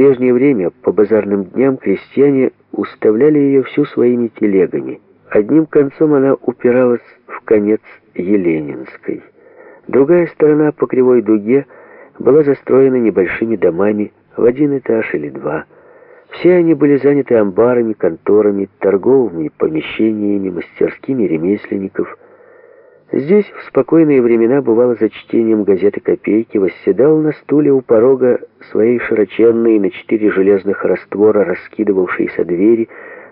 прежнее время по базарным дням крестьяне уставляли ее всю своими телегами. Одним концом она упиралась в конец Еленинской. Другая сторона по кривой дуге была застроена небольшими домами в один этаж или два. Все они были заняты амбарами, конторами, торговыми помещениями, мастерскими ремесленников. Здесь в спокойные времена бывало за чтением газеты «Копейки» восседал на стуле у порога своей широченной на четыре железных раствора раскидывавшейся двери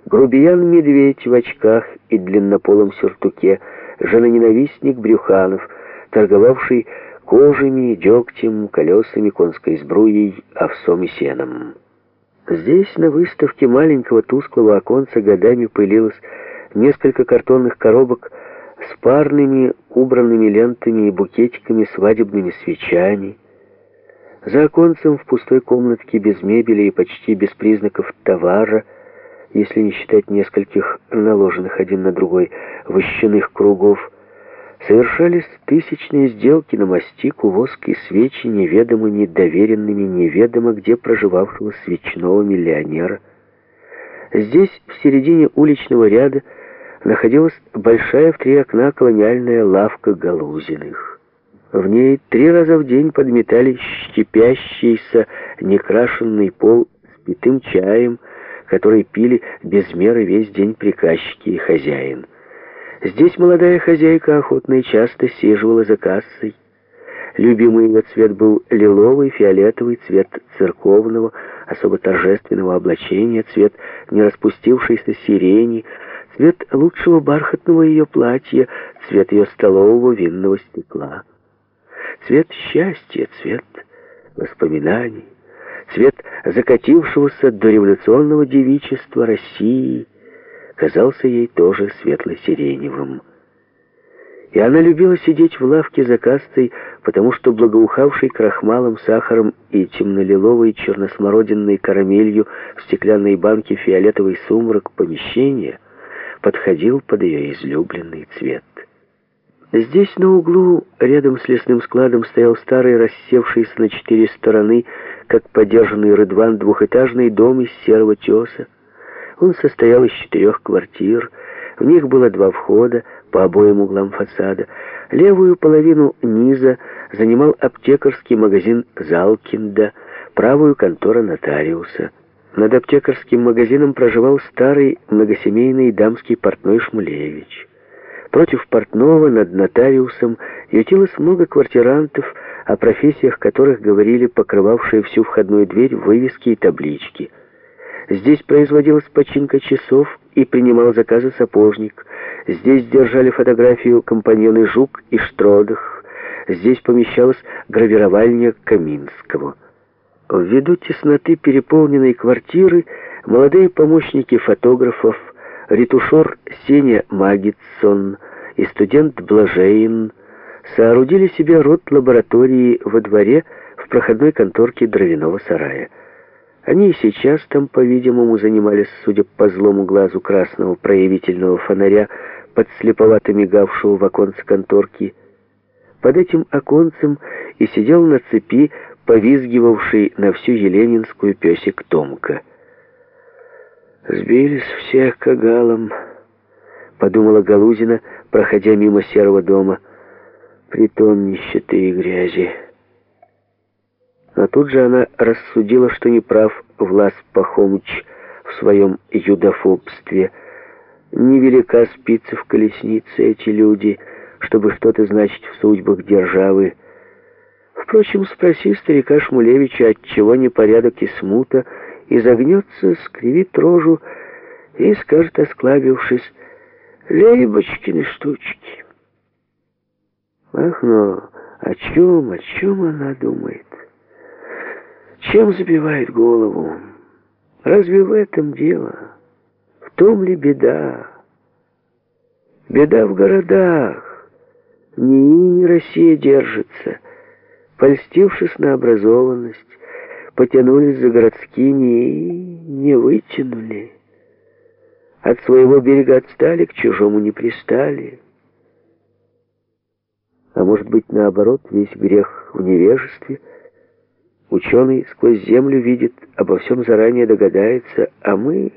грубиян-медведь в очках и длиннополом сюртуке, женоненавистник Брюханов, торговавший кожами, дегтем, колесами, конской сбруей, овсом и сеном. Здесь, на выставке маленького тусклого оконца, годами пылилось несколько картонных коробок с парными убранными лентами и букетиками свадебными свечами. За оконцем в пустой комнатке без мебели и почти без признаков товара, если не считать нескольких наложенных один на другой вощаных кругов, совершались тысячные сделки на мастику, воск и свечи неведомыми, доверенными неведомо где проживавшего свечного миллионера. Здесь, в середине уличного ряда, находилась большая в три окна колониальная лавка Галузиных. В ней три раза в день подметали щепящийся некрашенный пол с питым чаем, который пили без меры весь день приказчики и хозяин. Здесь молодая хозяйка охотно и часто сиживала за кассой. Любимый ее цвет был лиловый, фиолетовый, цвет церковного, особо торжественного облачения, цвет не распустившейся сирени, цвет лучшего бархатного ее платья, цвет ее столового винного стекла. Цвет счастья, цвет воспоминаний, цвет закатившегося до революционного девичества России — казался ей тоже светло-сиреневым. И она любила сидеть в лавке за кассой, потому что благоухавший крахмалом, сахаром и темнолиловой черносмородинной карамелью в стеклянной банке фиолетовый сумрак помещения подходил под ее излюбленный цвет. Здесь на углу, рядом с лесным складом, стоял старый, рассевшийся на четыре стороны, как подержанный рыдван, двухэтажный дом из серого теса. Он состоял из четырех квартир. В них было два входа по обоим углам фасада. Левую половину низа занимал аптекарский магазин Залкинда, правую контора нотариуса. Над аптекарским магазином проживал старый многосемейный дамский портной Шмулевич. Против портного над нотариусом ютилось много квартирантов, о профессиях которых говорили покрывавшие всю входную дверь вывески и таблички – Здесь производилась починка часов и принимал заказы сапожник. Здесь держали фотографию компаньоны Жук и Штродах. Здесь помещалась гравировальня Каминского. Ввиду тесноты переполненной квартиры, молодые помощники фотографов, ретушер Сеня Магитсон и студент Блажейн соорудили себе рот лаборатории во дворе в проходной конторке дровяного сарая. Они и сейчас там, по-видимому, занимались, судя по злому глазу красного проявительного фонаря, под слеповато мигавшего в оконце конторки. Под этим оконцем и сидел на цепи, повизгивавший на всю Еленинскую песик Томка. «Сбились все кагалом», — подумала Галузина, проходя мимо серого дома. «Притон нищеты и грязи». Но тут же она рассудила, что не прав Влас Пахомыч в своем юдофобстве. Невелика спица в колеснице эти люди, чтобы что-то значить в судьбах державы. Впрочем, спроси старика Шмулевича, отчего непорядок и смута, и загнется, скривит рожу и скажет, осклабившись, «Лейбочкины штучки». Ах, но о чем, о чем она думает? Чем забивает голову? Разве в этом дело? В том ли беда? Беда в городах. Ни ни Россия держится. Польстившись на образованность, потянулись за городскими и не вытянули. От своего берега отстали, к чужому не пристали. А может быть, наоборот, весь грех в невежестве — Ученый сквозь землю видит, обо всем заранее догадается, а мы